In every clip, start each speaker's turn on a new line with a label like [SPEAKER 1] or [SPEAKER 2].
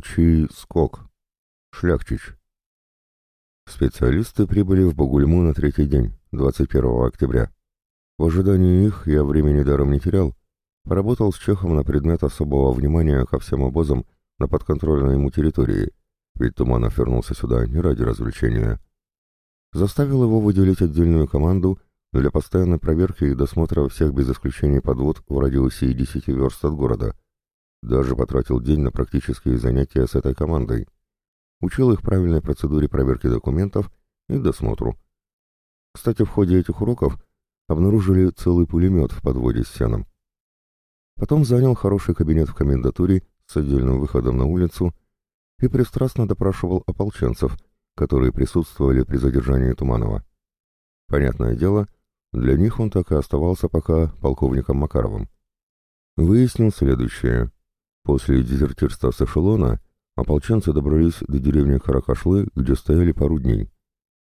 [SPEAKER 1] Волчий скок. Шляхтич. Специалисты прибыли в Бугульму на третий день, 21 октября. В ожидании их я времени даром не терял, поработал с Чехом на предмет особого внимания ко всем обозам на подконтрольной ему территории, ведь Туманов вернулся сюда не ради развлечения. Заставил его выделить отдельную команду для постоянной проверки и досмотра всех без исключения подвод в радиусе 10 верст от города. Даже потратил день на практические занятия с этой командой. Учил их правильной процедуре проверки документов и досмотру. Кстати, в ходе этих уроков обнаружили целый пулемет в подводе с сеном. Потом занял хороший кабинет в комендатуре с отдельным выходом на улицу и пристрастно допрашивал ополченцев, которые присутствовали при задержании Туманова. Понятное дело, для них он так и оставался пока полковником Макаровым. Выяснил следующее. После дезертирства с эшелона ополченцы добрались до деревни Каракашлы, где стояли пару дней.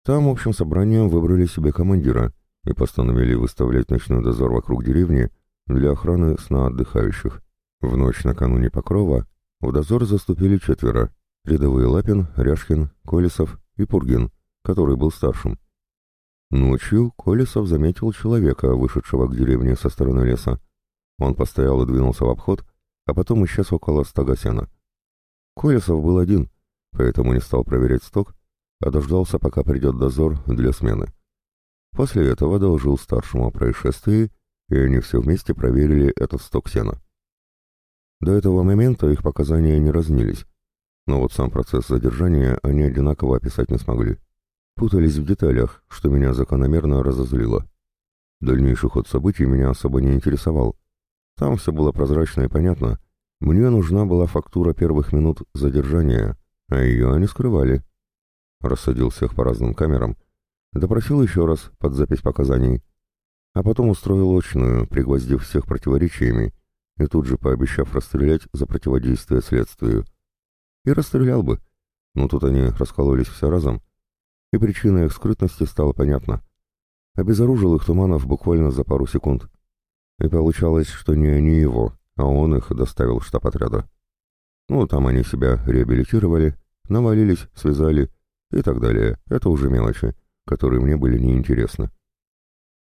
[SPEAKER 1] Там общим собранием выбрали себе командира и постановили выставлять ночной дозор вокруг деревни для охраны сна отдыхающих. В ночь накануне Покрова в дозор заступили четверо — рядовые Лапин, Ряшкин, Колесов и Пургин, который был старшим. Ночью Колесов заметил человека, вышедшего к деревне со стороны леса. Он постоял и двинулся в обход, а потом исчез около стога сена. Колесов был один, поэтому не стал проверять сток, а дождался, пока придет дозор для смены. После этого доложил старшему о происшествии, и они все вместе проверили этот сток сена. До этого момента их показания не разнились, но вот сам процесс задержания они одинаково описать не смогли путались в деталях, что меня закономерно разозлило. Дальнейший ход событий меня особо не интересовал. Там все было прозрачно и понятно. Мне нужна была фактура первых минут задержания, а ее они скрывали. Рассадил всех по разным камерам, допросил еще раз под запись показаний, а потом устроил очную, пригвоздив всех противоречиями и тут же пообещав расстрелять за противодействие следствию. И расстрелял бы, но тут они раскололись все разом, и причина их скрытности стала понятна. Обезоружил их Туманов буквально за пару секунд. И получалось, что не они его, а он их доставил в штаб отряда. Ну, там они себя реабилитировали, навалились, связали и так далее. Это уже мелочи, которые мне были неинтересны.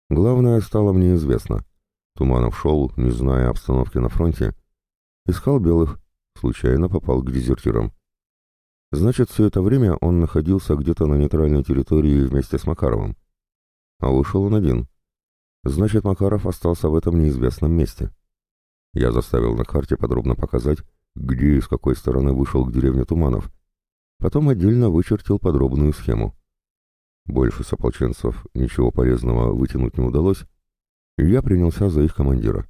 [SPEAKER 1] Главное стало мне известно. Туманов шел, не зная обстановки на фронте, искал белых, случайно попал к дезертирам. Значит, все это время он находился где-то на нейтральной территории вместе с Макаровым. А вышел он один. Значит, Макаров остался в этом неизвестном месте. Я заставил на карте подробно показать, где и с какой стороны вышел к деревне Туманов. Потом отдельно вычертил подробную схему. Больше с ополченцев ничего полезного вытянуть не удалось, и я принялся за их командира.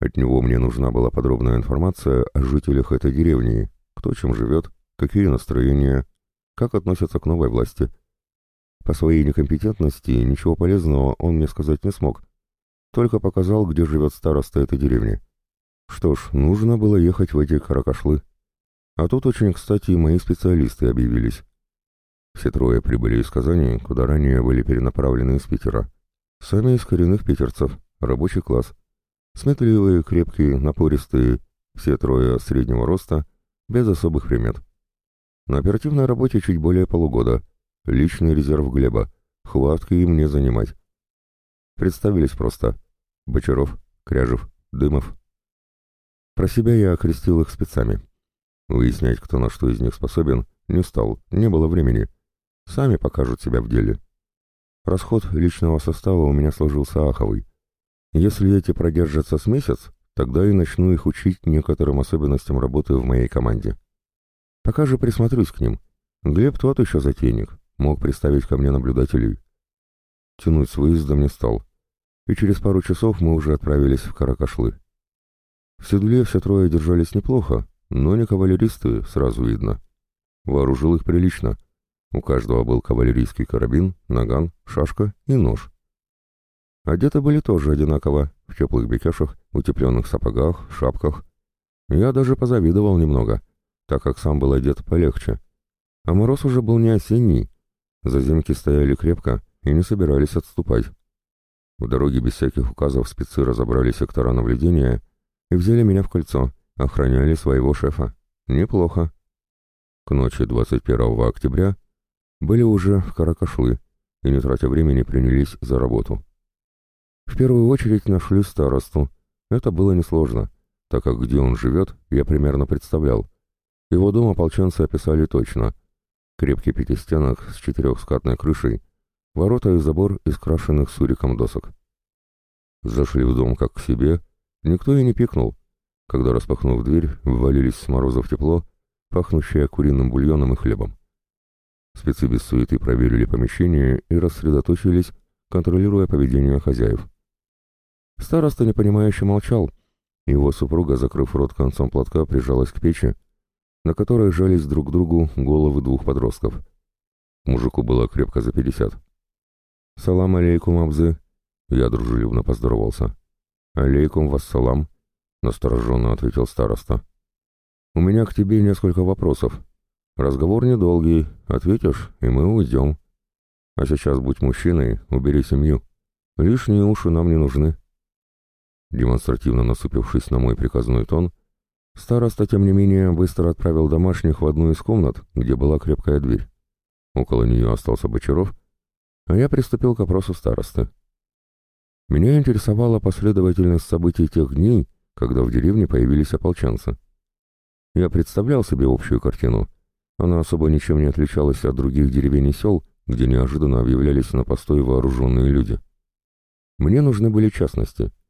[SPEAKER 1] От него мне нужна была подробная информация о жителях этой деревни, кто чем живет, какие настроения, как относятся к новой власти. По своей некомпетентности ничего полезного он мне сказать не смог, только показал, где живет староста этой деревни. Что ж, нужно было ехать в эти каракашлы. А тут очень кстати мои специалисты объявились. Все трое прибыли из Казани, куда ранее были перенаправлены из Питера. Сами из коренных питерцев, рабочий класс. Сметливые, крепкие, напористые, все трое среднего роста, без особых примет. На оперативной работе чуть более полугода. Личный резерв Глеба. Хватка им не занимать. Представились просто. Бочаров, Кряжев, Дымов. Про себя я окрестил их спецами. Выяснять, кто на что из них способен, не стал, не было времени. Сами покажут себя в деле. Расход личного состава у меня сложился аховый. Если эти продержатся с месяц, тогда и начну их учить некоторым особенностям работы в моей команде. Пока же присмотрюсь к ним. Глеб тот еще затейник, мог представить ко мне наблюдателей. Тянуть с выездом не стал. И через пару часов мы уже отправились в Каракашлы. В седле все трое держались неплохо, но не кавалеристы, сразу видно. Вооружил их прилично. У каждого был кавалерийский карабин, наган, шашка и нож. Одеты были тоже одинаково, в теплых бекешах, утепленных сапогах, шапках. Я даже позавидовал немного — так как сам был одет полегче. А мороз уже был не осенний. Заземки стояли крепко и не собирались отступать. В дороге без всяких указов спецы разобрали сектора наблюдения и взяли меня в кольцо, охраняли своего шефа. Неплохо. К ночи 21 октября были уже в Каракашлы и, не тратя времени, принялись за работу. В первую очередь нашли старосту. Это было несложно, так как где он живет, я примерно представлял. Его дом ополченцы описали точно. Крепкий пятистенок с четырехскатной крышей, ворота и забор из крашенных суриком досок. Зашли в дом как к себе, никто и не пикнул. Когда, распахнув дверь, ввалились с мороза в тепло, пахнущее куриным бульоном и хлебом. Спецы без суеты проверили помещение и рассредоточились, контролируя поведение хозяев. Староста непонимающе молчал. Его супруга, закрыв рот концом платка, прижалась к печи, на которой жались друг к другу головы двух подростков. Мужику было крепко за пятьдесят. «Салам алейкум, Абзы!» Я дружелюбно поздоровался. «Алейкум вассалам!» — настороженно ответил староста. «У меня к тебе несколько вопросов. Разговор недолгий, ответишь, и мы уйдем. А сейчас будь мужчиной, убери семью. Лишние уши нам не нужны». Демонстративно насупившись на мой приказной тон, староста, тем не менее, быстро отправил домашних в одну из комнат, где была крепкая дверь. Около нее остался Бочаров, а я приступил к опросу старосты. Меня интересовала последовательность событий тех дней, когда в деревне появились ополченцы. Я представлял себе общую картину. Она особо ничем не отличалась от других деревень и сел, где неожиданно объявлялись на постой вооруженные люди. Мне нужны были частности —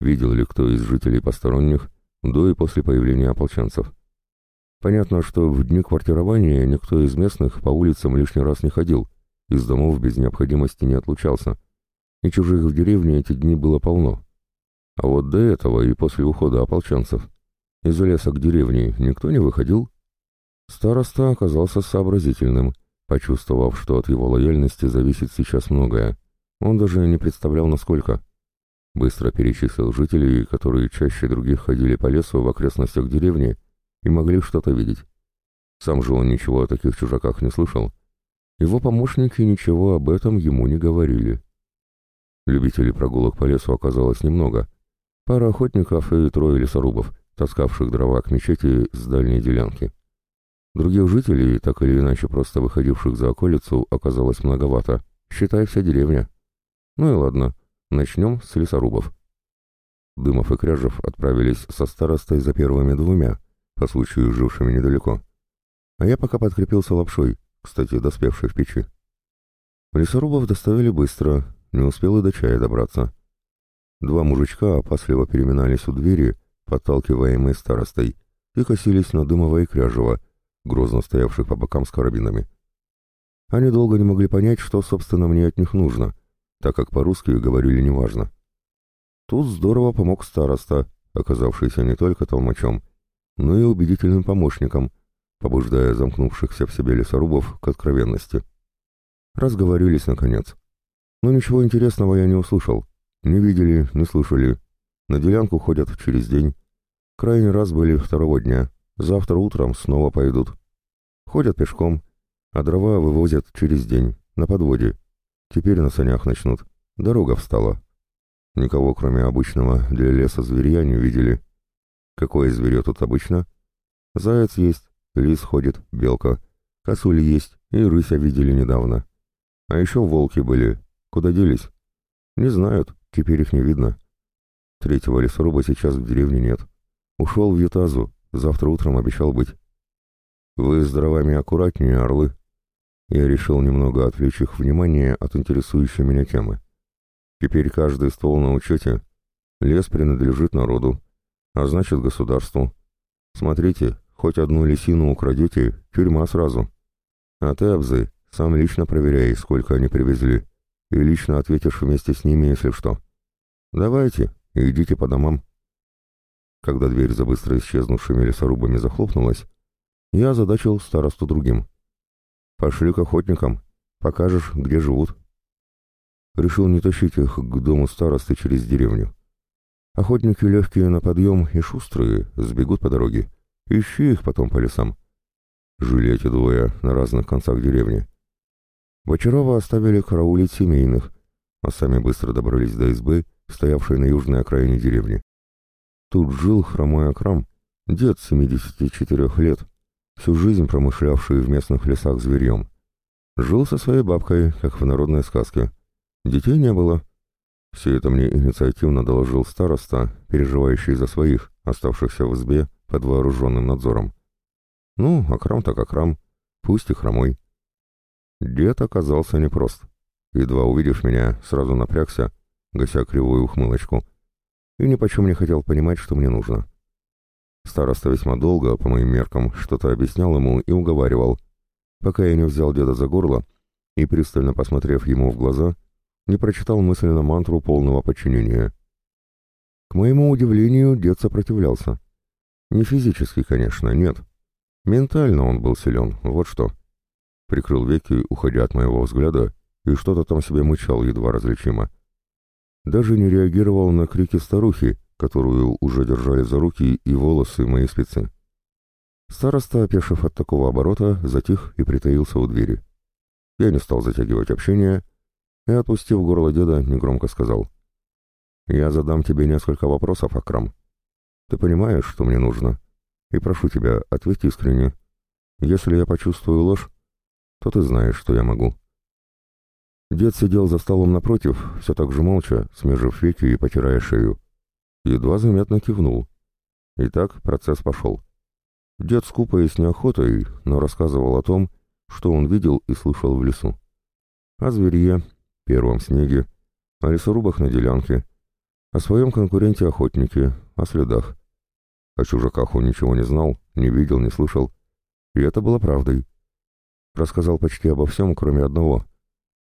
[SPEAKER 1] видел ли кто из жителей посторонних до и после появления ополченцев. Понятно, что в дни квартирования никто из местных по улицам лишний раз не ходил, из домов без необходимости не отлучался, и чужих в деревне эти дни было полно. А вот до этого и после ухода ополченцев из леса к деревне никто не выходил. Староста оказался сообразительным, почувствовав, что от его лояльности зависит сейчас многое. Он даже не представлял, насколько. Быстро перечислил жителей, которые чаще других ходили по лесу в окрестностях деревни и могли что-то видеть. Сам же он ничего о таких чужаках не слышал. Его помощники ничего об этом ему не говорили. Любителей прогулок по лесу оказалось немного. Пара охотников и трое лесорубов, таскавших дрова к мечети с дальней делянки. Других жителей, так или иначе просто выходивших за околицу, оказалось многовато. Считай, вся деревня. Ну и ладно. Начнем с лесорубов. Дымов и Кряжев отправились со старостой за первыми двумя, по случаю жившими недалеко. А я пока подкрепился лапшой, кстати, доспевшей в печи. Лесорубов доставили быстро, не успел и до чая добраться. Два мужичка опасливо переминались у двери, подталкиваемые старостой, и косились на Дымова и Кряжева, грозно стоявших по бокам с карабинами. Они долго не могли понять, что, собственно, мне от них нужно — так как по-русски говорили неважно. Тут здорово помог староста, оказавшийся не только толмачом, но и убедительным помощником, побуждая замкнувшихся в себе лесорубов к откровенности. Разговорились, наконец. Но ничего интересного я не услышал. Не видели, не слышали. На делянку ходят через день. Крайний раз были второго дня. Завтра утром снова пойдут. Ходят пешком, а дрова вывозят через день, на подводе. Теперь на санях начнут. Дорога встала. Никого, кроме обычного для леса зверя, не видели. Какое зверье тут обычно? Заяц есть, лис ходит, белка. Косуль есть, и рыся видели недавно. А еще волки были. Куда делись? Не знают, теперь их не видно. Третьего лесоруба сейчас в деревне нет. Ушел в Ютазу, завтра утром обещал быть. Вы с дровами аккуратнее, орлы. Я решил немного отвлечь их внимание от интересующей меня темы. Теперь каждый ствол на учете. Лес принадлежит народу, а значит государству. Смотрите, хоть одну лисину украдете, тюрьма сразу. А ты, Абзы, сам лично проверяй, сколько они привезли, и лично ответишь вместе с ними, если что. Давайте, идите по домам. Когда дверь за быстро исчезнувшими лесорубами захлопнулась, я озадачил старосту другим — Пошли к охотникам, покажешь, где живут. Решил не тащить их к дому старосты через деревню. Охотники легкие на подъем и шустрые, сбегут по дороге. Ищи их потом по лесам. Жили эти двое на разных концах деревни. Бочарова оставили караулить семейных, а сами быстро добрались до избы, стоявшей на южной окраине деревни. Тут жил хромой Акрам, дед 74 лет, всю жизнь промышлявший в местных лесах зверьем. Жил со своей бабкой, как в народной сказке. Детей не было. Все это мне инициативно доложил староста, переживающий за своих, оставшихся в избе под вооруженным надзором. Ну, Акрам так Акрам, пусть и хромой. Дед оказался непрост. Едва увидев меня, сразу напрягся, гася кривую ухмылочку, и ни почем не хотел понимать, что мне нужно. Староста весьма долго, по моим меркам, что-то объяснял ему и уговаривал, пока я не взял деда за горло и, пристально посмотрев ему в глаза, не прочитал мысленно мантру полного подчинения. К моему удивлению, дед сопротивлялся. Не физически, конечно, нет. Ментально он был силен, вот что. Прикрыл веки, уходя от моего взгляда, и что-то там себе мычал едва различимо. Даже не реагировал на крики старухи, которую уже держали за руки и волосы мои спецы. Староста, опешив от такого оборота, затих и притаился у двери. Я не стал затягивать общение и, отпустив горло деда, негромко сказал. «Я задам тебе несколько вопросов, Акрам. Ты понимаешь, что мне нужно? И прошу тебя, ответь искренне. Если я почувствую ложь, то ты знаешь, что я могу». Дед сидел за столом напротив, все так же молча, смежив веки и потирая шею. Едва заметно кивнул. Итак, процесс пошел. Дед скупо и с неохотой, но рассказывал о том, что он видел и слышал в лесу. О зверье, первом снеге, о лесорубах на делянке, о своем конкуренте-охотнике, о следах. О чужаках он ничего не знал, не видел, не слышал. И это было правдой. Рассказал почти обо всем, кроме одного —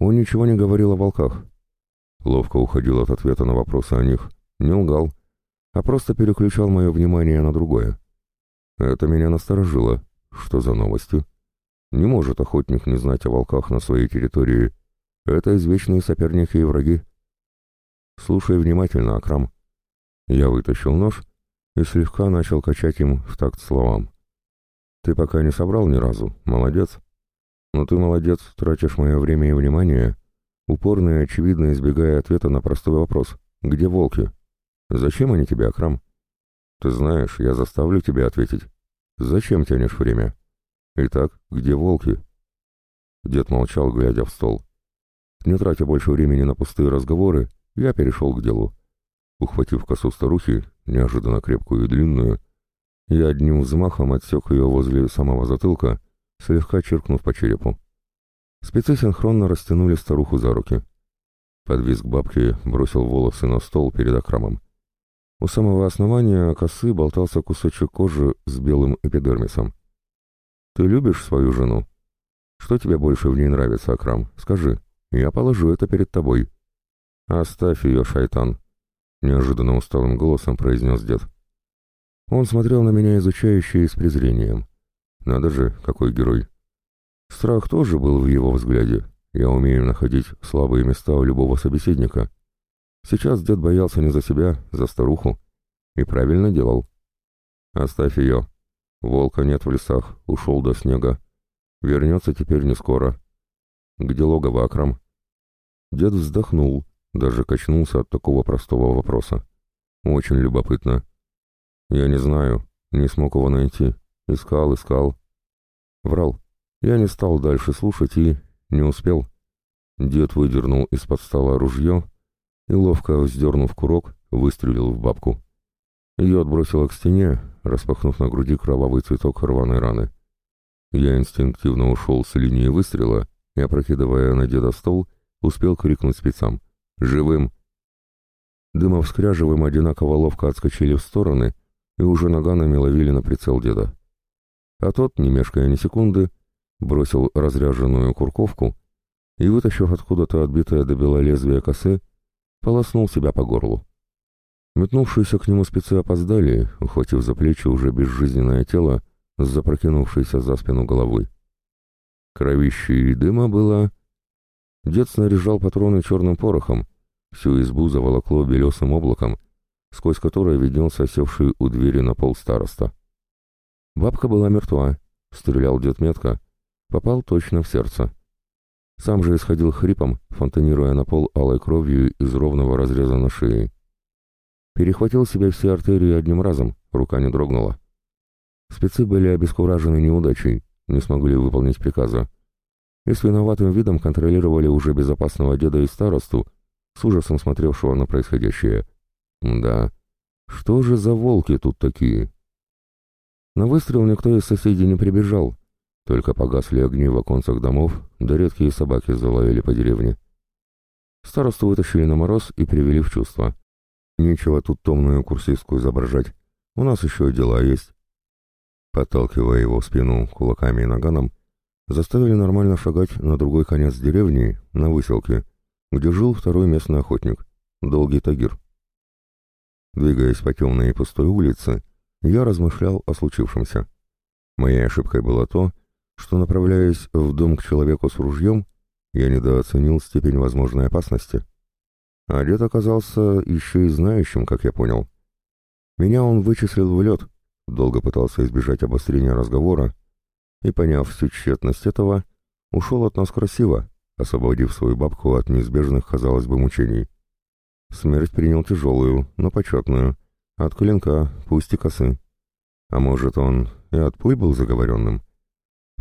[SPEAKER 1] он ничего не говорил о волках. Ловко уходил от ответа на вопросы о них. Не лгал, а просто переключал мое внимание на другое. Это меня насторожило. Что за новости? Не может охотник не знать о волках на своей территории. Это извечные соперники и враги. Слушай внимательно, Акрам. Я вытащил нож и слегка начал качать им в такт словам. Ты пока не собрал ни разу. Молодец. Но ты молодец, тратишь мое время и внимание, упорно и очевидно избегая ответа на простой вопрос. Где волки? Зачем они тебе, Акрам? Ты знаешь, я заставлю тебя ответить. Зачем тянешь время? Итак, где волки? Дед молчал, глядя в стол. Не тратя больше времени на пустые разговоры, я перешел к делу. Ухватив косу старухи, неожиданно крепкую и длинную, я одним взмахом отсек ее возле самого затылка слегка чиркнув по черепу. Спецы синхронно растянули старуху за руки. Под визг бабки бросил волосы на стол перед окрамом. У самого основания косы болтался кусочек кожи с белым эпидермисом. «Ты любишь свою жену? Что тебе больше в ней нравится, Акрам? Скажи, я положу это перед тобой». «Оставь ее, шайтан», — неожиданно усталым голосом произнес дед. Он смотрел на меня изучающе с презрением. Надо же, какой герой. Страх тоже был в его взгляде. Я умею находить слабые места у любого собеседника. Сейчас дед боялся не за себя, за старуху. И правильно делал. Оставь ее. Волка нет в лесах, ушел до снега. Вернется теперь не скоро. Где логово Акрам? Дед вздохнул, даже качнулся от такого простого вопроса. Очень любопытно. Я не знаю, не смог его найти. Искал, искал. Врал. Я не стал дальше слушать и... не успел. Дед выдернул из-под стола ружье и, ловко вздернув курок, выстрелил в бабку. Ее отбросило к стене, распахнув на груди кровавый цветок рваной раны. Я инстинктивно ушел с линии выстрела и, опрокидывая на деда стол, успел крикнуть спецам. «Живым!» Дымов с Кряжевым одинаково ловко отскочили в стороны и уже наганами ловили на прицел деда а тот, не мешкая ни секунды, бросил разряженную курковку и, вытащив откуда-то отбитое до бела лезвие косы, полоснул себя по горлу. Метнувшиеся к нему спецы опоздали, ухватив за плечи уже безжизненное тело с запрокинувшейся за спину головой. Кровище и дыма было... Дед снаряжал патроны черным порохом, всю избу заволокло белесым облаком, сквозь которое виднелся севший у двери на пол староста. Бабка была мертва, стрелял дед метко, попал точно в сердце. Сам же исходил хрипом, фонтанируя на пол алой кровью из ровного разреза на шее. Перехватил себе все артерии одним разом, рука не дрогнула. Спецы были обескуражены неудачей, не смогли выполнить приказа. И с виноватым видом контролировали уже безопасного деда и старосту, с ужасом смотревшего на происходящее. Да, что же за волки тут такие? На выстрел никто из соседей не прибежал, только погасли огни в оконцах домов, да редкие собаки залаяли по деревне. Старосту вытащили на мороз и привели в чувство. Нечего тут томную курсистку изображать, у нас еще дела есть. Подталкивая его в спину кулаками и наганом, заставили нормально шагать на другой конец деревни, на выселке, где жил второй местный охотник, Долгий Тагир. Двигаясь по темной и пустой улице, я размышлял о случившемся. Моей ошибкой было то, что, направляясь в дом к человеку с ружьем, я недооценил степень возможной опасности. А дед оказался еще и знающим, как я понял. Меня он вычислил в лед, долго пытался избежать обострения разговора, и, поняв всю тщетность этого, ушел от нас красиво, освободив свою бабку от неизбежных, казалось бы, мучений. Смерть принял тяжелую, но почетную, от клинка, пусть и косы. А может, он и от пуль был заговоренным?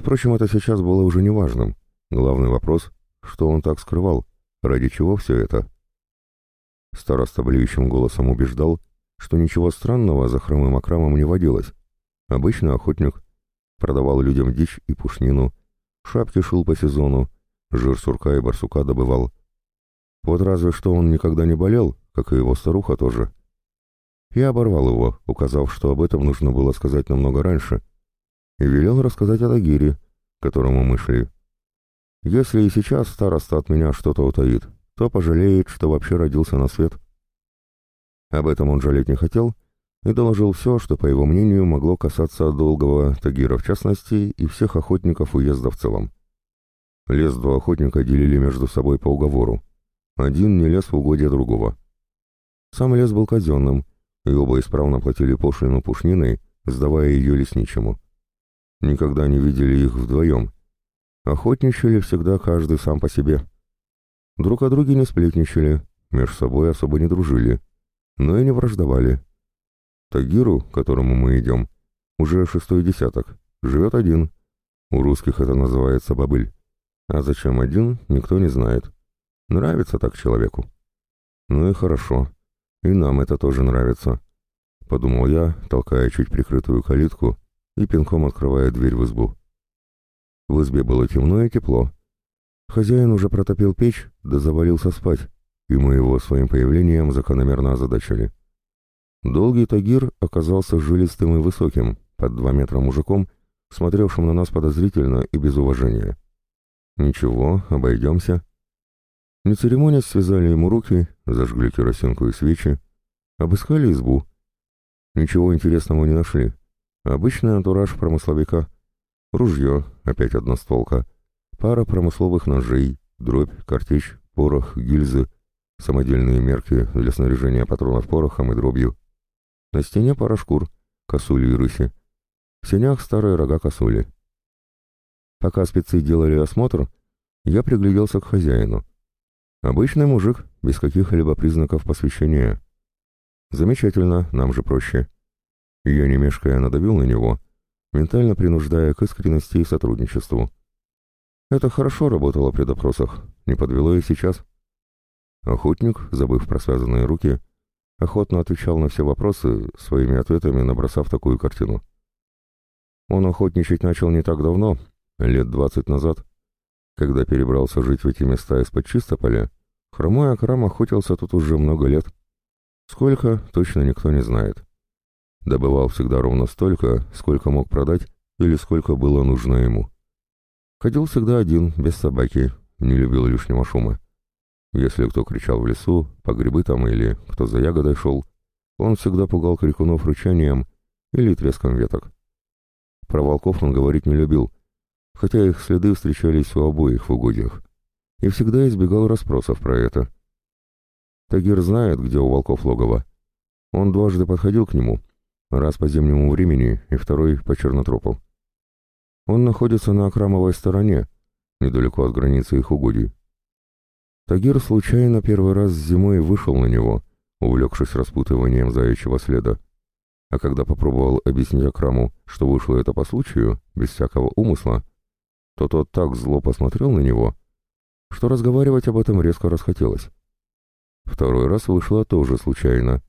[SPEAKER 1] Впрочем, это сейчас было уже неважным. Главный вопрос, что он так скрывал, ради чего все это? Староста блюющим голосом убеждал, что ничего странного за хромым окрамом не водилось. Обычный охотник продавал людям дичь и пушнину, шапки шил по сезону, жир сурка и барсука добывал. Вот разве что он никогда не болел, как и его старуха тоже. Я оборвал его, указав, что об этом нужно было сказать намного раньше, и велел рассказать о Тагире, к которому мы шли. Если и сейчас староста от меня что-то утаит, то пожалеет, что вообще родился на свет. Об этом он жалеть не хотел и доложил все, что, по его мнению, могло касаться долгого Тагира в частности и всех охотников уезда в целом. Лес два охотника делили между собой по уговору. Один не лез в угодья другого. Сам лес был казенным, и оба исправно платили пошлину пушниной, сдавая ее лесничему. Никогда не видели их вдвоем. Охотничали всегда каждый сам по себе. Друг о друге не сплетничали, между собой особо не дружили, но и не враждовали. Тагиру, к которому мы идем, уже шестой десяток, живет один. У русских это называется бобыль. А зачем один, никто не знает. Нравится так человеку. Ну и хорошо. И нам это тоже нравится. Подумал я, толкая чуть прикрытую калитку и пинком открывая дверь в избу. В избе было темно и тепло. Хозяин уже протопил печь, да завалился спать, и мы его своим появлением закономерно озадачили. Долгий Тагир оказался жилистым и высоким, под два метра мужиком, смотревшим на нас подозрительно и без уважения. Ничего, обойдемся. Не церемонясь, связали ему руки, зажгли керосинку и свечи, обыскали избу. Ничего интересного не нашли. Обычный антураж промысловика. Ружье, опять одностволка, пара промысловых ножей, дробь, картечь, порох, гильзы, самодельные мерки для снаряжения патронов порохом и дробью. На стене пара шкур, косули и рыси. В сенях старые рога косули. Пока спецы делали осмотр, я пригляделся к хозяину. Обычный мужик, без каких-либо признаков посвящения. Замечательно, нам же проще. Я, не мешкая, надавил на него, ментально принуждая к искренности и сотрудничеству. Это хорошо работало при допросах, не подвело и сейчас. Охотник, забыв про связанные руки, охотно отвечал на все вопросы, своими ответами набросав такую картину. Он охотничать начал не так давно, Лет двадцать назад, когда перебрался жить в эти места из-под Чистополя, хромой Акрам охотился тут уже много лет. Сколько, точно никто не знает. Добывал всегда ровно столько, сколько мог продать или сколько было нужно ему. Ходил всегда один, без собаки, не любил лишнего шума. Если кто кричал в лесу, по грибы там или кто за ягодой шел, он всегда пугал крикунов рычанием или треском веток. Про волков он говорить не любил, хотя их следы встречались у обоих в угодьях, и всегда избегал расспросов про это. Тагир знает, где у волков логово. Он дважды подходил к нему, раз по зимнему времени и второй по чернотропу. Он находится на Акрамовой стороне, недалеко от границы их угодий. Тагир случайно первый раз зимой вышел на него, увлекшись распутыванием заячьего следа. А когда попробовал объяснить Акраму, что вышло это по случаю, без всякого умысла, то тот так зло посмотрел на него, что разговаривать об этом резко расхотелось. Второй раз вышло тоже случайно.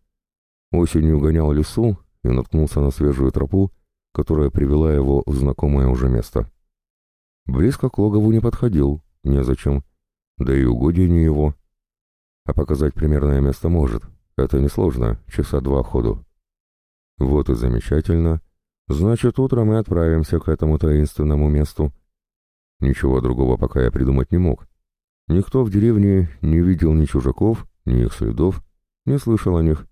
[SPEAKER 1] Осенью гонял лесу и наткнулся на свежую тропу, которая привела его в знакомое уже место. Близко к логову не подходил, незачем, да и угодья не его. А показать примерное место может, это несложно, часа два ходу. Вот и замечательно. Значит, утром мы отправимся к этому таинственному месту. Ничего другого пока я придумать не мог. Никто в деревне не видел ни чужаков, ни их следов, не слышал о них.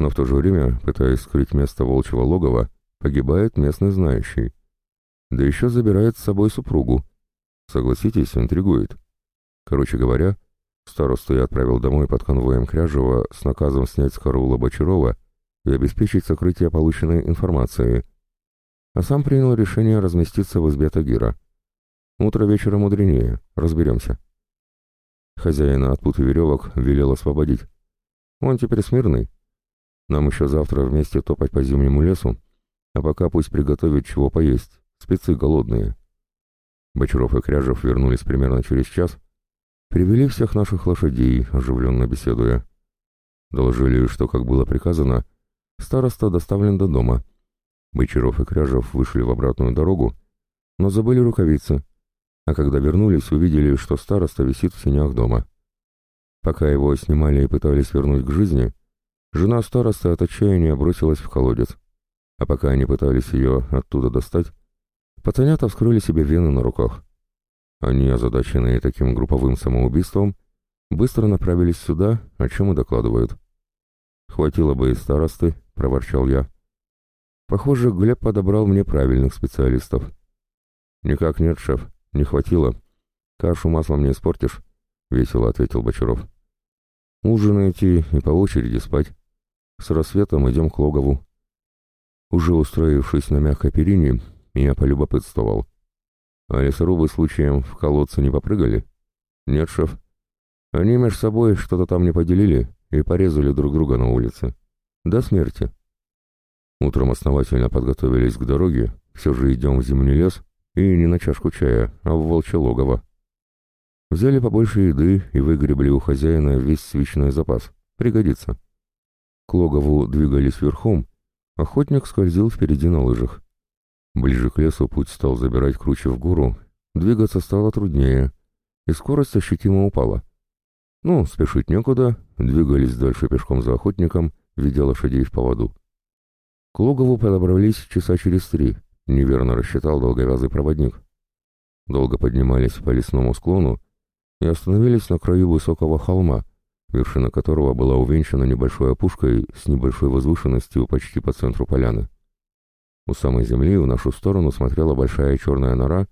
[SPEAKER 1] Но в то же время, пытаясь скрыть место волчьего логова, погибает местный знающий. Да еще забирает с собой супругу. Согласитесь, интригует. Короче говоря, старосту я отправил домой под конвоем Кряжева с наказом снять с караула Бочарова и обеспечить сокрытие полученной информации, а сам принял решение разместиться в избе Тагира. Утро вечера мудренее, разберемся. Хозяина от пут и веревок велел освободить. Он теперь смирный. Нам еще завтра вместе топать по зимнему лесу, а пока пусть приготовит чего поесть, спецы голодные. Бочаров и Кряжев вернулись примерно через час, привели всех наших лошадей, оживленно беседуя. Доложили, что, как было приказано, староста доставлен до дома. Бочаров и Кряжев вышли в обратную дорогу, но забыли рукавицы, а когда вернулись, увидели, что староста висит в синях дома. Пока его снимали и пытались вернуть к жизни, жена старосты от отчаяния бросилась в колодец, а пока они пытались ее оттуда достать, пацанята вскрыли себе вены на руках. Они, озадаченные таким групповым самоубийством, быстро направились сюда, о чем и докладывают. «Хватило бы и старосты», — проворчал я. «Похоже, Глеб подобрал мне правильных специалистов». «Никак нет, шеф. «Не хватило. Кашу маслом не испортишь», — весело ответил Бочаров. «Ужинайте и по очереди спать. С рассветом идем к логову». Уже устроившись на мягкой перине, я полюбопытствовал. «А лесорубы случаем в колодце не попрыгали?» «Нет, шеф. Они между собой что-то там не поделили и порезали друг друга на улице. До смерти». Утром основательно подготовились к дороге, все же идем в зимний лес, и не на чашку чая, а в волчье логово. Взяли побольше еды и выгребли у хозяина весь свечной запас. Пригодится. К логову двигались верхом, охотник скользил впереди на лыжах. Ближе к лесу путь стал забирать круче в гору, двигаться стало труднее, и скорость ощутимо упала. Ну, спешить некуда, двигались дальше пешком за охотником, ведя лошадей в поводу. К логову подобрались часа через три — Неверно рассчитал долговязый проводник. Долго поднимались по лесному склону и остановились на краю высокого холма, вершина которого была увенчана небольшой опушкой с небольшой возвышенностью почти по центру поляны. У самой земли в нашу сторону смотрела большая черная нора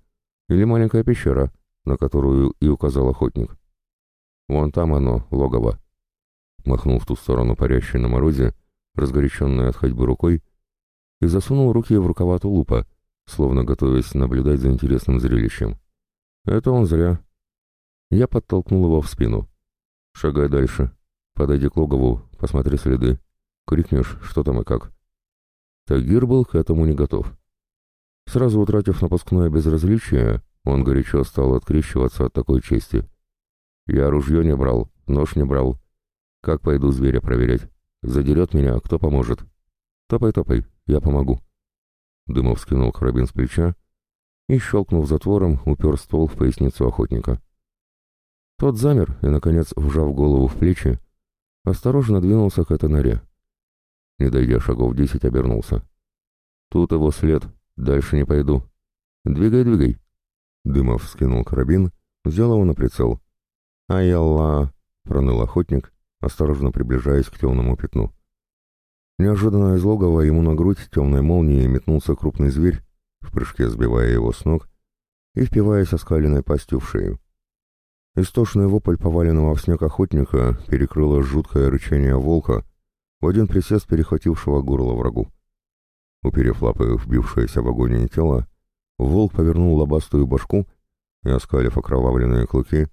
[SPEAKER 1] или маленькая пещера, на которую и указал охотник. «Вон там оно, логово», — махнул в ту сторону парящей на морозе, разгоряченной от ходьбы рукой, и засунул руки в рукава тулупа, словно готовясь наблюдать за интересным зрелищем. Это он зря. Я подтолкнул его в спину. «Шагай дальше. Подойди к логову, посмотри следы. Крикнешь, что там и как». Тагир был к этому не готов. Сразу утратив напускное безразличие, он горячо стал открещиваться от такой чести. «Я ружье не брал, нож не брал. Как пойду зверя проверять? Задерет меня, кто поможет?» «Топай-топай, я помогу». Дымов скинул карабин с плеча и, щелкнув затвором, упер ствол в поясницу охотника. Тот замер и, наконец, вжав голову в плечи, осторожно двинулся к этой норе. Не дойдя шагов десять, обернулся. «Тут его след, дальше не пойду. Двигай, двигай». Дымов скинул карабин, взял его на прицел. «Ай, Алла!» — проныл охотник, осторожно приближаясь к темному пятну. Неожиданно из логова ему на грудь темной молнией метнулся крупный зверь, в прыжке сбивая его с ног и впиваясь оскаленной пастью в шею. Истошный вопль поваленного в снег охотника перекрыло жуткое рычание волка, в один присест перехватившего горло врагу. Уперев лапы вбившееся в агонии тело, волк повернул лобастую башку и, оскалив окровавленные клыки,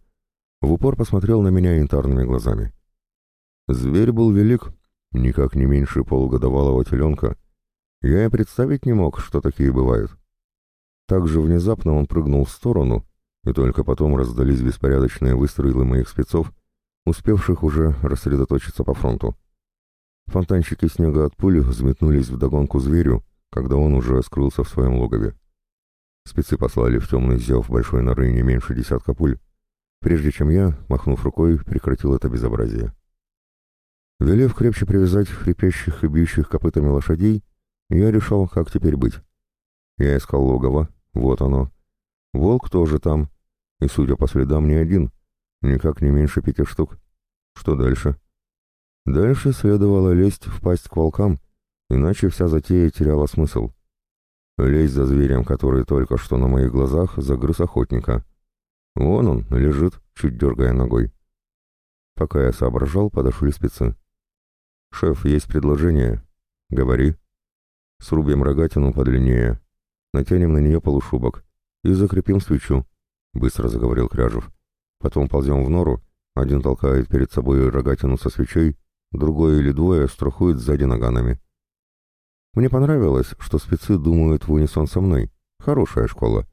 [SPEAKER 1] в упор посмотрел на меня янтарными глазами. Зверь был велик, никак не меньше полугодовалого теленка. Я и представить не мог, что такие бывают. Так же внезапно он прыгнул в сторону, и только потом раздались беспорядочные выстрелы моих спецов, успевших уже рассредоточиться по фронту. Фонтанчики снега от пуль взметнулись вдогонку зверю, когда он уже скрылся в своем логове. Спецы послали в темный зев большой норы не меньше десятка пуль, прежде чем я, махнув рукой, прекратил это безобразие. Велев крепче привязать хрипящих и бьющих копытами лошадей, я решил, как теперь быть. Я искал логово, вот оно. Волк тоже там, и, судя по следам, не один, никак не меньше пяти штук. Что дальше? Дальше следовало лезть в пасть к волкам, иначе вся затея теряла смысл. Лезть за зверем, который только что на моих глазах загрыз охотника. Вон он, лежит, чуть дергая ногой. Пока я соображал, подошли спецы. «Шеф, есть предложение». «Говори». «Срубим рогатину подлиннее, натянем на нее полушубок и закрепим свечу», — быстро заговорил Кряжев. «Потом ползем в нору, один толкает перед собой рогатину со свечой, другой или двое страхуют сзади наганами. Мне понравилось, что спецы думают в унисон со мной. Хорошая школа.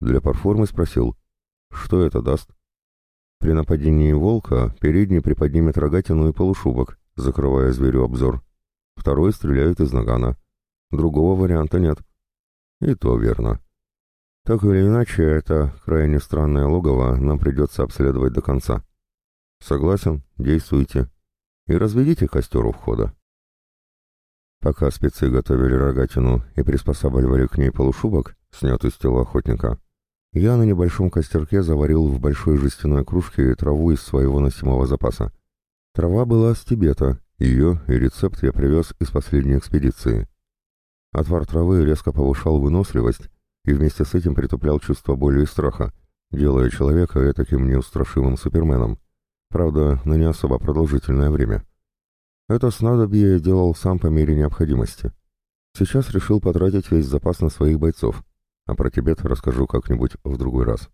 [SPEAKER 1] Для парформы спросил, что это даст? При нападении волка передний приподнимет рогатину и полушубок, закрывая зверю обзор. Второй стреляет из нагана. Другого варианта нет. И то верно. Так или иначе, это крайне странное логово нам придется обследовать до конца. Согласен, действуйте. И разведите костер у входа. Пока спецы готовили рогатину и приспосабливали к ней полушубок, снятый с тела охотника, я на небольшом костерке заварил в большой жестяной кружке траву из своего носимого запаса. Трава была с Тибета, ее и рецепт я привез из последней экспедиции. Отвар травы резко повышал выносливость и вместе с этим притуплял чувство боли и страха, делая человека таким неустрашимым суперменом. Правда, на не особо продолжительное время. Это снадобье я делал сам по мере необходимости. Сейчас решил потратить весь запас на своих бойцов, а про Тибет расскажу как-нибудь в другой раз.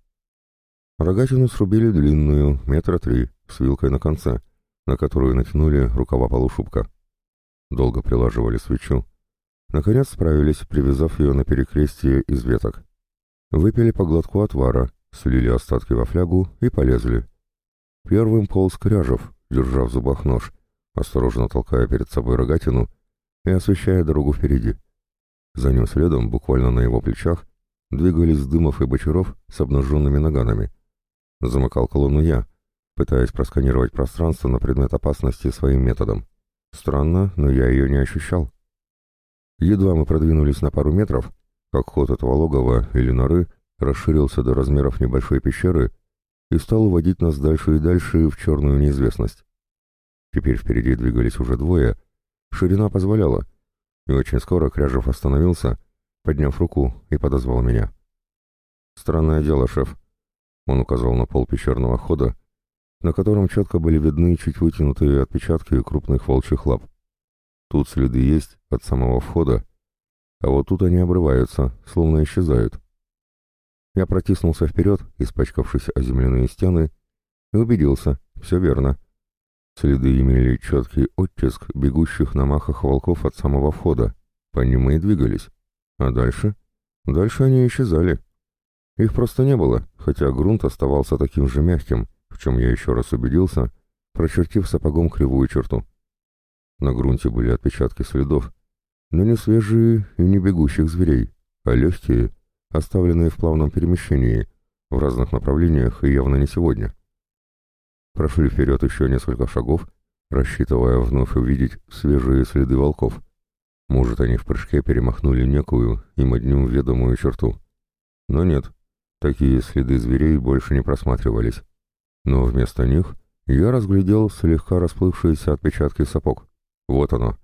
[SPEAKER 1] Рогатину срубили длинную, метра три, с вилкой на конце, на которую натянули рукава полушубка. Долго прилаживали свечу. Наконец справились, привязав ее на перекрестие из веток. Выпили по глотку отвара, слили остатки во флягу и полезли. Первым полз Кряжев, держа в зубах нож, осторожно толкая перед собой рогатину и освещая дорогу впереди. За ним следом, буквально на его плечах, двигались Дымов и Бочаров с обнаженными наганами. Замыкал колонну я, пытаясь просканировать пространство на предмет опасности своим методом. Странно, но я ее не ощущал. Едва мы продвинулись на пару метров, как ход этого логова или норы расширился до размеров небольшой пещеры и стал уводить нас дальше и дальше в черную неизвестность. Теперь впереди двигались уже двое. Ширина позволяла. И очень скоро Кряжев остановился, подняв руку и подозвал меня. «Странное дело, шеф». Он указал на пол пещерного хода, на котором четко были видны чуть вытянутые отпечатки крупных волчьих лап. Тут следы есть от самого входа, а вот тут они обрываются, словно исчезают. Я протиснулся вперед, испачкавшись о земляные стены, и убедился, все верно. Следы имели четкий оттиск бегущих на махах волков от самого входа. По ним мы и двигались. А дальше? Дальше они исчезали. Их просто не было, хотя грунт оставался таким же мягким, в чем я еще раз убедился, прочертив сапогом кривую черту. На грунте были отпечатки следов, но не свежие и не бегущих зверей, а легкие, оставленные в плавном перемещении, в разных направлениях и явно не сегодня. Прошли вперед еще несколько шагов, рассчитывая вновь увидеть свежие следы волков. Может, они в прыжке перемахнули некую, им одним ведомую черту. Но нет, такие следы зверей больше не просматривались. Но вместо них я разглядел слегка расплывшиеся отпечатки сапог. Вот оно.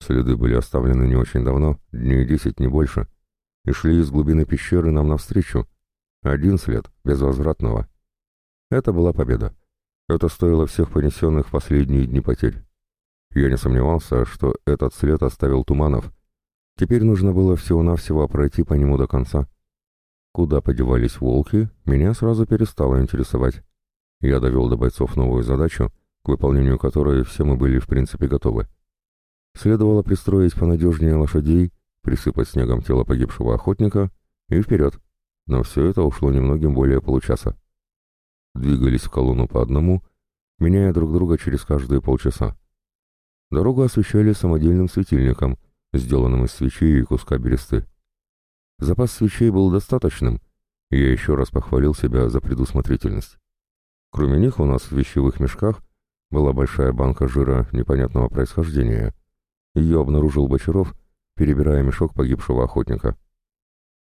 [SPEAKER 1] Следы были оставлены не очень давно, дней десять, не больше, и шли из глубины пещеры нам навстречу. Один след, безвозвратного. Это была победа. Это стоило всех понесенных последние дни потерь. Я не сомневался, что этот след оставил Туманов. Теперь нужно было всего-навсего пройти по нему до конца. Куда подевались волки, меня сразу перестало интересовать. Я довел до бойцов новую задачу, к выполнению которой все мы были в принципе готовы. Следовало пристроить понадежнее лошадей, присыпать снегом тело погибшего охотника и вперед. Но все это ушло немногим более получаса. Двигались в колонну по одному, меняя друг друга через каждые полчаса. Дорогу освещали самодельным светильником, сделанным из свечей и куска бересты. Запас свечей был достаточным, и я еще раз похвалил себя за предусмотрительность. Кроме них у нас в вещевых мешках была большая банка жира непонятного происхождения. Ее обнаружил Бочаров, перебирая мешок погибшего охотника.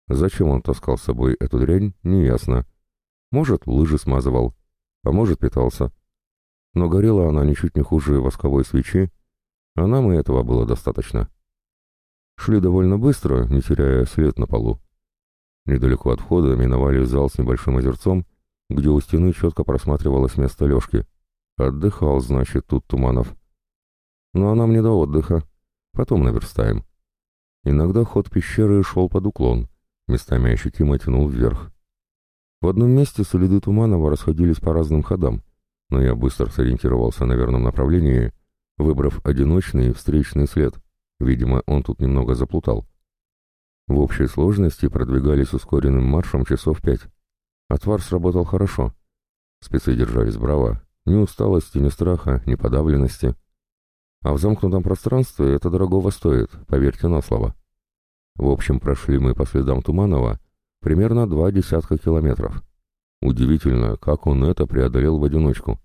[SPEAKER 1] Зачем он таскал с собой эту дрянь, неясно. Может, лыжи смазывал, а может, питался. Но горела она ничуть не хуже восковой свечи, а нам и этого было достаточно. Шли довольно быстро, не теряя след на полу. Недалеко от входа миновали зал с небольшим озерцом, где у стены четко просматривалось место Лешки. Отдыхал, значит, тут Туманов. А нам не до отдыха. Потом наверстаем. Иногда ход пещеры шел под уклон, местами ощутимо тянул вверх. В одном месте следы Туманова расходились по разным ходам, но я быстро сориентировался на верном направлении, выбрав одиночный встречный след. Видимо, он тут немного заплутал. В общей сложности продвигались ускоренным маршем часов пять. Отвар сработал хорошо. Спецы держались браво. Ни усталости, ни страха, ни подавленности. А в замкнутом пространстве это дорогого стоит, поверьте на слово. В общем, прошли мы по следам Туманова примерно два десятка километров. Удивительно, как он это преодолел в одиночку.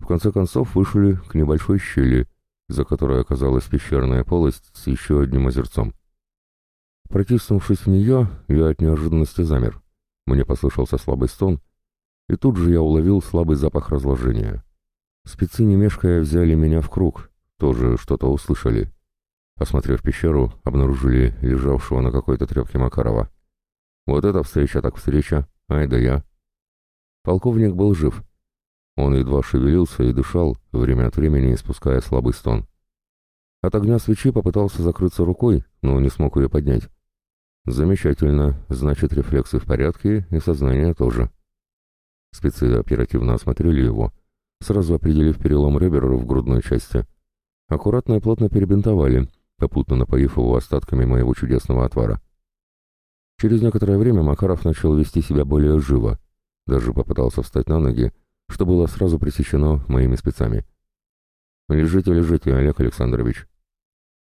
[SPEAKER 1] В конце концов вышли к небольшой щели, за которой оказалась пещерная полость с еще одним озерцом. Протиснувшись в нее, я от неожиданности замер. Мне послышался слабый стон, и тут же я уловил слабый запах разложения. Спецы, не мешкая, взяли меня в круг, тоже что-то услышали. Осмотрев пещеру, обнаружили лежавшего на какой-то тряпке Макарова. Вот эта встреча так встреча, ай да я. Полковник был жив. Он едва шевелился и дышал, время от времени испуская слабый стон. От огня свечи попытался закрыться рукой, но не смог ее поднять. Замечательно, значит рефлексы в порядке и сознание тоже. Спецы оперативно осмотрели его, сразу определив перелом ребер в грудной части. Аккуратно и плотно перебинтовали, попутно напоив его остатками моего чудесного отвара. Через некоторое время Макаров начал вести себя более живо, даже попытался встать на ноги, что было сразу пресечено моими спецами. «Лежите, лежите, Олег Александрович».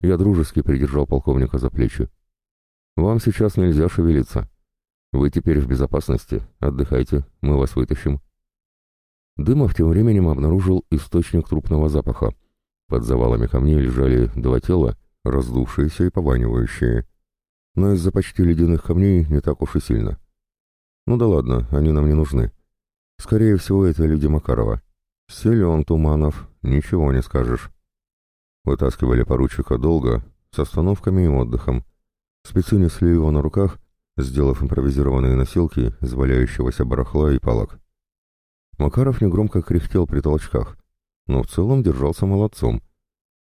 [SPEAKER 1] Я дружески придержал полковника за плечи. Вам сейчас нельзя шевелиться. Вы теперь в безопасности. Отдыхайте, мы вас вытащим. Дымов тем временем обнаружил источник трупного запаха. Под завалами камней лежали два тела, раздувшиеся и пованивающие. Но из-за почти ледяных камней не так уж и сильно. Ну да ладно, они нам не нужны. Скорее всего, это люди Макарова. Силен Туманов, ничего не скажешь. Вытаскивали поручика долго, с остановками и отдыхом. Спецы несли его на руках, сделав импровизированные носилки из валяющегося барахла и палок. Макаров негромко кряхтел при толчках, но в целом держался молодцом.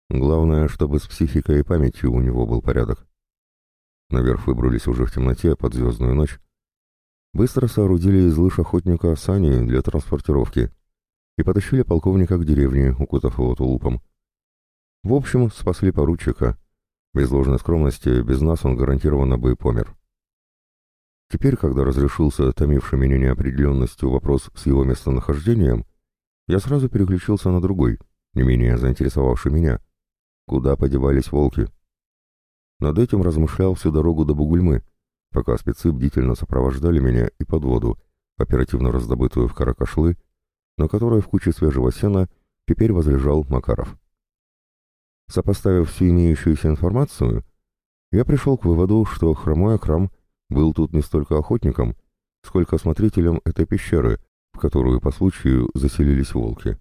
[SPEAKER 1] Главное, чтобы с психикой и памятью у него был порядок. Наверх выбрались уже в темноте под звездную ночь. Быстро соорудили из лыж охотника сани для транспортировки и потащили полковника к деревне, укутав его тулупом. В общем, спасли поручика — без ложной скромности, без нас он гарантированно бы помер. Теперь, когда разрешился томивший меня неопределенностью вопрос с его местонахождением, я сразу переключился на другой, не менее заинтересовавший меня. Куда подевались волки? Над этим размышлял всю дорогу до Бугульмы, пока спецы бдительно сопровождали меня и под воду, оперативно раздобытую в Каракашлы, на которой в куче свежего сена теперь возлежал Макаров. Сопоставив всю имеющуюся информацию, я пришел к выводу, что хромой Акрам был тут не столько охотником, сколько смотрителем этой пещеры, в которую по случаю заселились волки.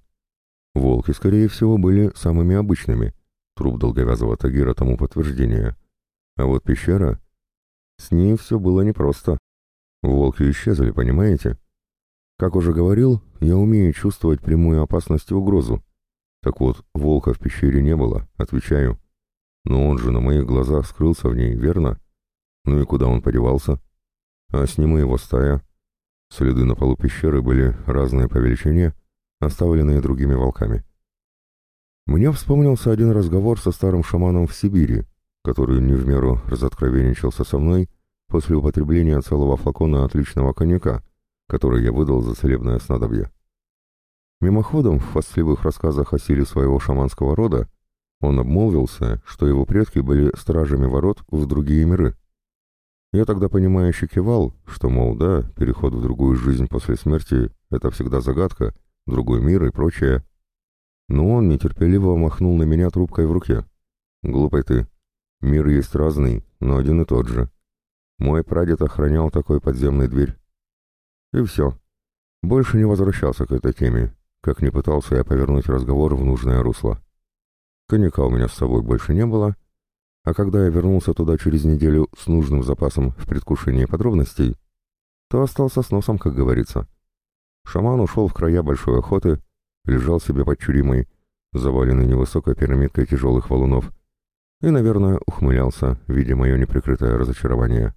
[SPEAKER 1] Волки, скорее всего, были самыми обычными, труп долговязого Тагира тому подтверждение. А вот пещера... С ней все было непросто. Волки исчезли, понимаете? Как уже говорил, я умею чувствовать прямую опасность и угрозу, так вот, волка в пещере не было, отвечаю. Но он же на моих глазах скрылся в ней, верно? Ну и куда он подевался? А с ним и его стая. Следы на полу пещеры были разные по величине, оставленные другими волками. Мне вспомнился один разговор со старым шаманом в Сибири, который не в меру разоткровенничался со мной после употребления целого флакона отличного коньяка, который я выдал за целебное снадобье. Мимоходом в хвастливых рассказах о силе своего шаманского рода он обмолвился, что его предки были стражами ворот в другие миры. Я тогда понимающе кивал, что, мол, да, переход в другую жизнь после смерти — это всегда загадка, другой мир и прочее. Но он нетерпеливо махнул на меня трубкой в руке. «Глупый ты. Мир есть разный, но один и тот же. Мой прадед охранял такой подземный дверь». И все. Больше не возвращался к этой теме, как не пытался я повернуть разговор в нужное русло. Коньяка у меня с собой больше не было, а когда я вернулся туда через неделю с нужным запасом в предвкушении подробностей, то остался с носом, как говорится. Шаман ушел в края большой охоты, лежал себе под чуримой, заваленный невысокой пирамидкой тяжелых валунов, и, наверное, ухмылялся, видя мое неприкрытое разочарование.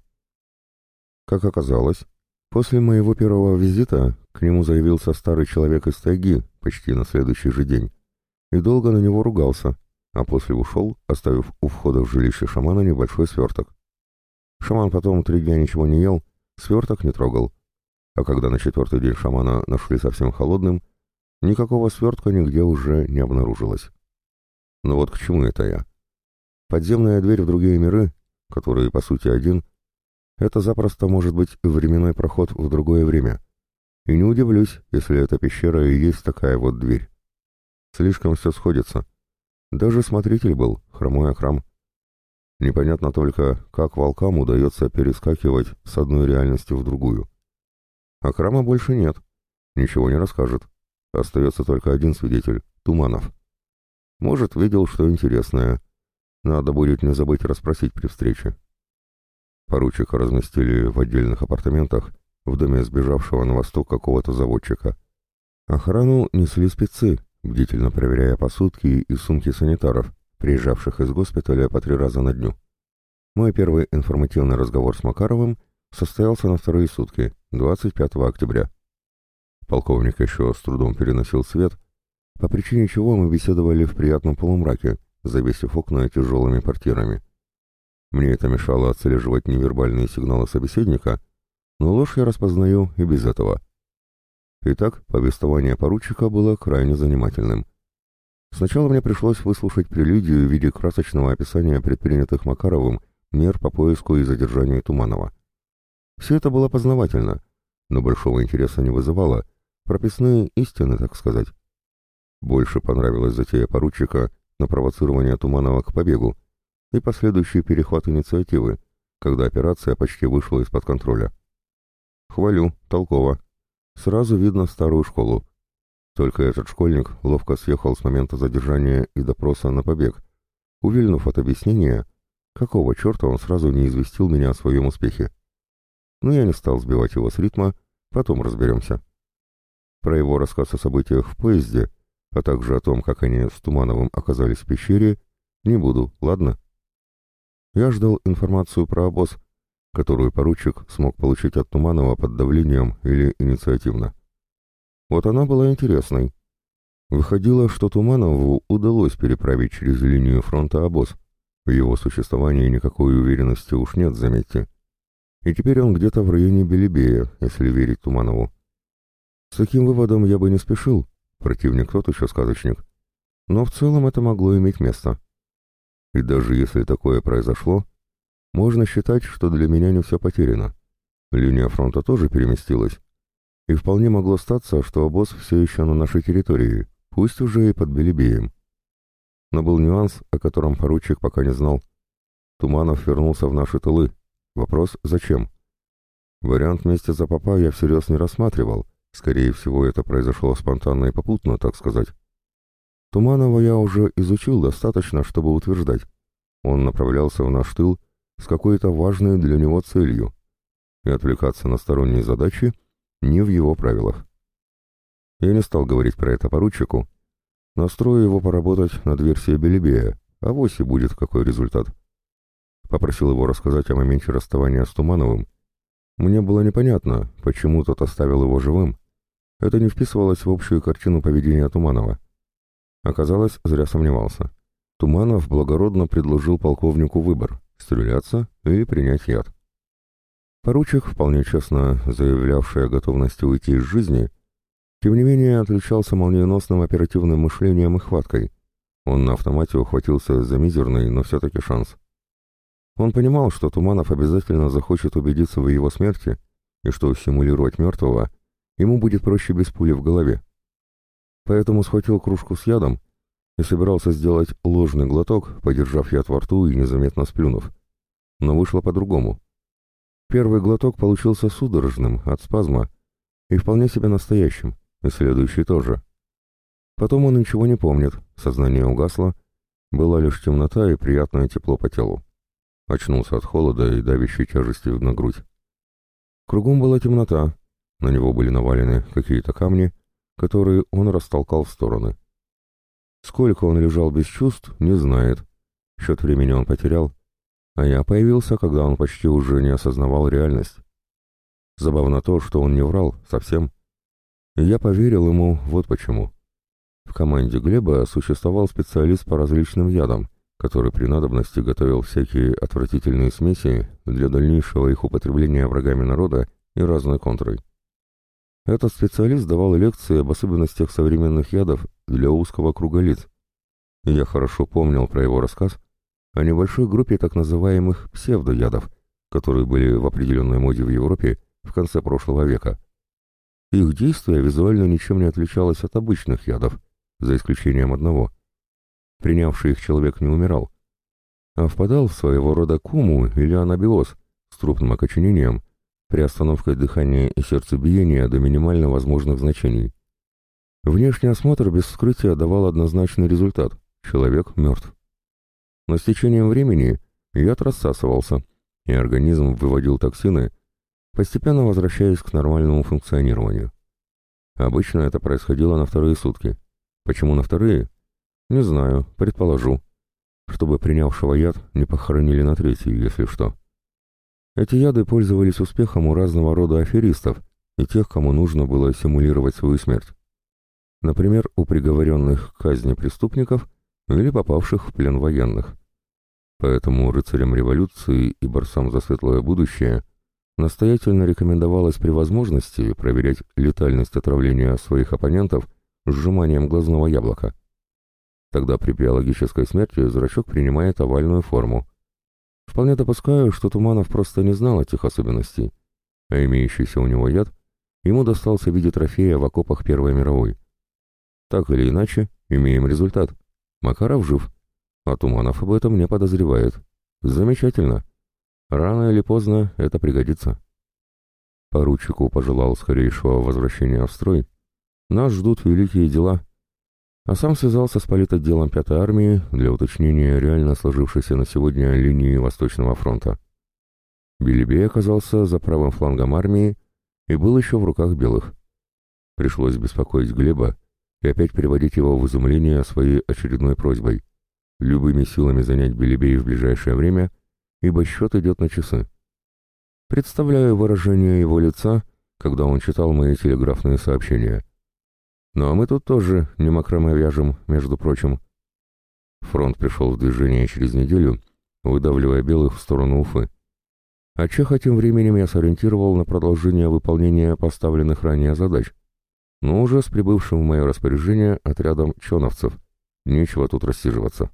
[SPEAKER 1] Как оказалось, после моего первого визита к нему заявился старый человек из тайги почти на следующий же день и долго на него ругался, а после ушел, оставив у входа в жилище шамана небольшой сверток. Шаман потом три дня ничего не ел, сверток не трогал. А когда на четвертый день шамана нашли совсем холодным, никакого свертка нигде уже не обнаружилось. Но вот к чему это я? Подземная дверь в другие миры, которые по сути один, это запросто может быть временной проход в другое время. И не удивлюсь, если эта пещера и есть такая вот дверь. Слишком все сходится. Даже смотритель был, хромой охрам. Непонятно только, как волкам удается перескакивать с одной реальности в другую. А храма больше нет, ничего не расскажет. Остается только один свидетель — Туманов. Может, видел что интересное. Надо будет не забыть расспросить при встрече. Поручика разместили в отдельных апартаментах в доме сбежавшего на восток какого-то заводчика. Охрану несли спецы, бдительно проверяя посудки и сумки санитаров, приезжавших из госпиталя по три раза на дню. Мой первый информативный разговор с Макаровым состоялся на вторые сутки, 25 октября. Полковник еще с трудом переносил свет, по причине чего мы беседовали в приятном полумраке, завесив окна тяжелыми портирами. Мне это мешало отслеживать невербальные сигналы собеседника, но ложь я распознаю и без этого. Итак, повествование поручика было крайне занимательным. Сначала мне пришлось выслушать прелюдию в виде красочного описания предпринятых Макаровым мер по поиску и задержанию Туманова. Все это было познавательно, но большого интереса не вызывало, прописные истины, так сказать. Больше понравилась затея поручика на провоцирование Туманова к побегу и последующий перехват инициативы, когда операция почти вышла из-под контроля. Хвалю, толково. Сразу видно старую школу. Только этот школьник ловко съехал с момента задержания и допроса на побег, увильнув от объяснения, какого черта он сразу не известил меня о своем успехе. Но я не стал сбивать его с ритма, потом разберемся. Про его рассказ о событиях в поезде, а также о том, как они с Тумановым оказались в пещере, не буду, ладно? Я ждал информацию про обоз, которую поручик смог получить от Туманова под давлением или инициативно. Вот она была интересной. Выходило, что Туманову удалось переправить через линию фронта обоз. В его существовании никакой уверенности уж нет, заметьте. И теперь он где-то в районе Белебея, если верить Туманову. С таким выводом я бы не спешил, противник тот еще сказочник. Но в целом это могло иметь место. И даже если такое произошло, можно считать, что для меня не все потеряно. Линия фронта тоже переместилась. И вполне могло статься, что обоз все еще на нашей территории, пусть уже и под Белебеем. Но был нюанс, о котором поручик пока не знал. Туманов вернулся в наши тылы. Вопрос «Зачем?». Вариант вместе за попа я всерьез не рассматривал. Скорее всего, это произошло спонтанно и попутно, так сказать. Туманова я уже изучил достаточно, чтобы утверждать. Он направлялся в наш тыл с какой-то важной для него целью, и отвлекаться на сторонние задачи не в его правилах. Я не стал говорить про это поручику, настрою его поработать над версией Белебея, а вось и будет какой результат. Попросил его рассказать о моменте расставания с Тумановым. Мне было непонятно, почему тот оставил его живым. Это не вписывалось в общую картину поведения Туманова. Оказалось, зря сомневался. Туманов благородно предложил полковнику выбор – стреляться или принять яд. Поручик, вполне честно заявлявший о готовности уйти из жизни, тем не менее отличался молниеносным оперативным мышлением и хваткой. Он на автомате ухватился за мизерный, но все-таки шанс. Он понимал, что Туманов обязательно захочет убедиться в его смерти, и что симулировать мертвого ему будет проще без пули в голове. Поэтому схватил кружку с ядом и собирался сделать ложный глоток, подержав яд во рту и незаметно сплюнув. Но вышло по-другому. Первый глоток получился судорожным, от спазма, и вполне себе настоящим, и следующий тоже. Потом он ничего не помнит, сознание угасло, была лишь темнота и приятное тепло по телу. Очнулся от холода и давящей тяжести на грудь. Кругом была темнота, на него были навалены какие-то камни, которые он растолкал в стороны. Сколько он лежал без чувств, не знает. Счет времени он потерял, а я появился, когда он почти уже не осознавал реальность. Забавно то, что он не врал совсем. И я поверил ему вот почему. В команде Глеба существовал специалист по различным ядам, который при надобности готовил всякие отвратительные смеси для дальнейшего их употребления врагами народа и разной контрой. Этот специалист давал лекции об особенностях современных ядов для узкого круга лиц. Я хорошо помнил про его рассказ о небольшой группе так называемых псевдоядов, которые были в определенной моде в Европе в конце прошлого века. Их действие визуально ничем не отличалось от обычных ядов, за исключением одного. Принявший их человек не умирал, а впадал в своего рода куму или анабиоз с трупным окоченением, приостановкой дыхания и сердцебиения до минимально возможных значений. Внешний осмотр без вскрытия давал однозначный результат – человек мертв. Но с течением времени яд рассасывался, и организм выводил токсины, постепенно возвращаясь к нормальному функционированию. Обычно это происходило на вторые сутки. Почему на вторые? Не знаю, предположу. Чтобы принявшего яд не похоронили на третий, если что. Эти яды пользовались успехом у разного рода аферистов и тех, кому нужно было симулировать свою смерть. Например, у приговоренных к казни преступников или попавших в плен военных. Поэтому рыцарям революции и борцам за светлое будущее – Настоятельно рекомендовалось при возможности проверять летальность отравления своих оппонентов сжиманием глазного яблока. Тогда при биологической смерти зрачок принимает овальную форму. Вполне допускаю, что Туманов просто не знал этих особенностей, а имеющийся у него яд ему достался в виде трофея в окопах Первой мировой. Так или иначе, имеем результат. Макаров жив, а Туманов об этом не подозревает. Замечательно. Рано или поздно это пригодится. Поручику пожелал скорейшего возвращения в строй. Нас ждут великие дела. А сам связался с политотделом Пятой армии для уточнения реально сложившейся на сегодня линии Восточного фронта. Белебей оказался за правым флангом армии и был еще в руках белых. Пришлось беспокоить Глеба и опять приводить его в изумление своей очередной просьбой — любыми силами занять Белебей в ближайшее время ибо счет идет на часы. Представляю выражение его лица, когда он читал мои телеграфные сообщения. Ну а мы тут тоже не макраме вяжем, между прочим. Фронт пришел в движение через неделю, выдавливая белых в сторону Уфы. А Чеха тем временем я сориентировал на продолжение выполнения поставленных ранее задач, но уже с прибывшим в мое распоряжение отрядом чоновцев. Нечего тут рассиживаться.